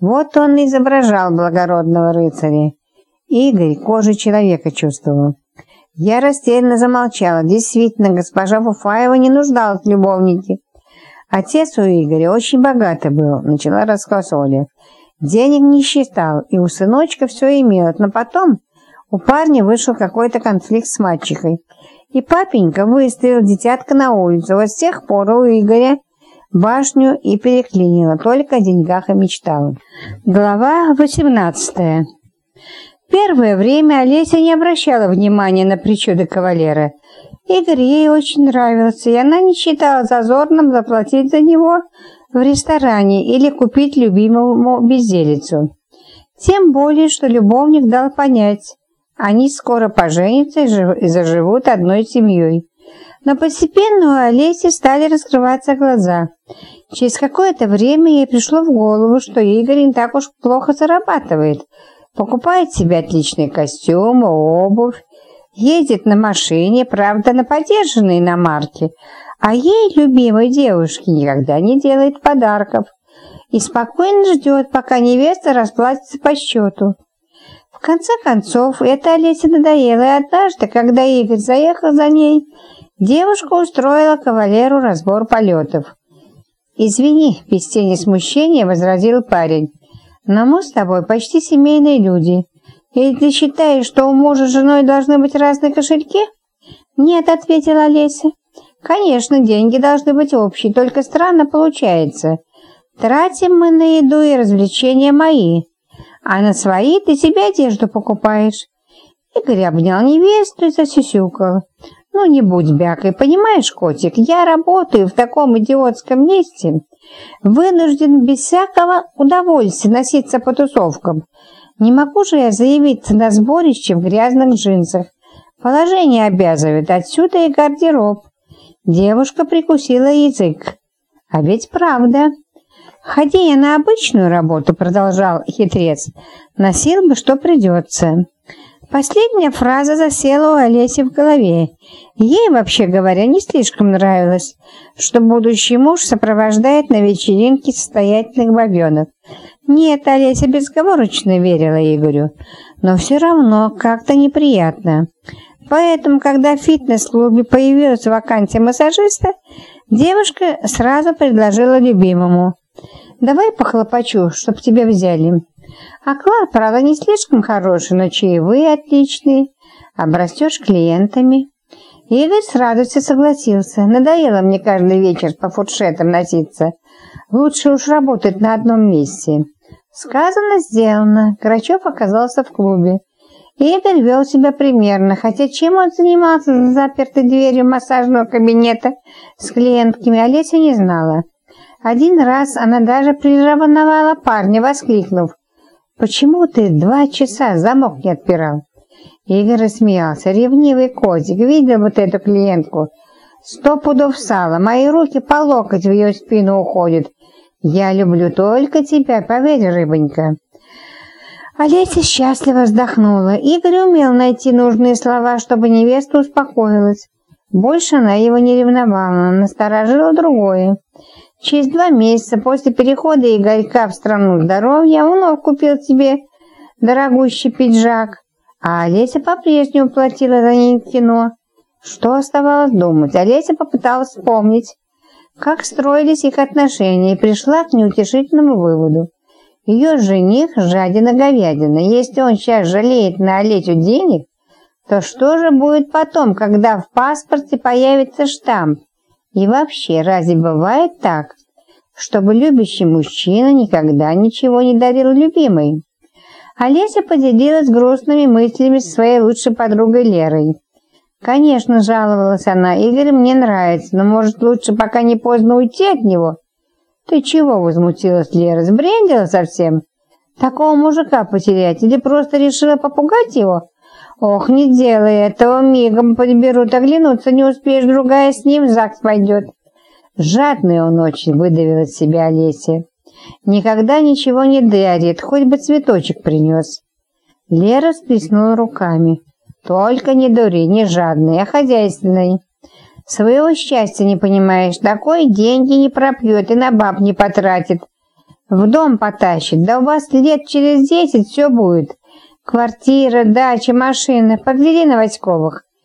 Вот он изображал благородного рыцаря. Игорь кожей человека чувствовал. Я растерянно замолчала. Действительно, госпожа Фуфаева не нуждалась в любовнике. Отец у Игоря очень богатый был, начала рассказ Оля. Денег не считал, и у сыночка все имелось, но потом у парня вышел какой-то конфликт с мальчикой. И папенька выставил детятка на улицу. Вот с тех пор у Игоря башню и переклинило, только о деньгах и мечтал. Глава 18 Первое время Олеся не обращала внимания на причуды кавалера. Игорь ей очень нравился, и она не считала зазорным заплатить за него в ресторане или купить любимому безделицу. Тем более, что любовник дал понять, они скоро поженятся и заживут одной семьей. Но постепенно у Олеси стали раскрываться глаза. Через какое-то время ей пришло в голову, что Игорь не так уж плохо зарабатывает. Покупает себе отличные костюмы, обувь, ездит на машине, правда, на подержанной иномарке, а ей, любимой девушке, никогда не делает подарков и спокойно ждет, пока невеста расплатится по счету. В конце концов, это Олесе надоело, и однажды, когда Игорь заехал за ней, девушка устроила кавалеру разбор полетов. «Извини», — без тени смущения возразил парень, «но мы с тобой почти семейные люди. Или ты считаешь, что у мужа с женой должны быть разные кошельки?» «Нет», — ответила Олеся. «Конечно, деньги должны быть общие, только странно получается. Тратим мы на еду и развлечения мои, а на свои ты себе одежду покупаешь». Игорь обнял невесту и засюсюкал. «Ну, не будь бякой, понимаешь, котик, я работаю в таком идиотском месте, вынужден без всякого удовольствия носиться по тусовкам, не могу же я заявиться на сборище в грязных джинсах. Положение обязывает, отсюда и гардероб. Девушка прикусила язык. А ведь правда. Ходи я на обычную работу, продолжал хитрец, носил бы, что придется. Последняя фраза засела у Олеси в голове. Ей, вообще говоря, не слишком нравилось, что будущий муж сопровождает на вечеринке состоятельных бабенок. Нет, Олеся безговорочно верила Игорю, но все равно как-то неприятно. Поэтому, когда в фитнес-клубе появилась вакансия массажиста, девушка сразу предложила любимому. «Давай похлопочу, чтоб тебя взяли». Оклад, правда, не слишком хороший, но чаевые отличные. Обрастешь клиентами. Игорь с радостью согласился. Надоело мне каждый вечер по фуршетам носиться. Лучше уж работать на одном месте. Сказано, сделано. Грачев оказался в клубе. Игорь вел себя примерно, хотя чем он занимался за запертой дверью массажного кабинета с клиентками, Олеся не знала. Один раз она даже приревновала парня, воскликнув, «Почему ты два часа замок не отпирал?» Игорь рассмеялся. «Ревнивый котик, видел вот эту клиентку? Сто пудов сала, мои руки по локоть в ее спину уходят. Я люблю только тебя, поверь, рыбонька». Олеся счастливо вздохнула. Игорь умел найти нужные слова, чтобы невеста успокоилась. Больше она его не ревновала, насторожила другое. Через два месяца после перехода Игорька в страну здоровья он купил себе дорогущий пиджак, а Олеся по-прежнему платила за ней кино. Что оставалось думать? Олеся попыталась вспомнить, как строились их отношения, и пришла к неутешительному выводу. Ее жених жадина говядина. Если он сейчас жалеет на Олесю денег, то что же будет потом, когда в паспорте появится штамп? И вообще, разве бывает так, чтобы любящий мужчина никогда ничего не дарил любимой? Олеся поделилась грустными мыслями со своей лучшей подругой Лерой. «Конечно», — жаловалась она, — «Игорь мне нравится, но, может, лучше пока не поздно уйти от него?» «Ты чего?» — возмутилась Лера. «Сбрендила совсем? Такого мужика потерять или просто решила попугать его?» Ох, не делай этого, мигом подберут, оглянуться не успеешь, другая с ним в ЗАГС пойдет. Жадный он очень, выдавил от себя Олеся. Никогда ничего не дарит, хоть бы цветочек принес. Лера сплеснула руками. Только не дури, не жадный, а хозяйственный. Своего счастья не понимаешь, такой деньги не пропьет и на баб не потратит. в дом потащит. Да у вас лет через десять все будет. Квартира, дача, машина. Погляди на Васьковых.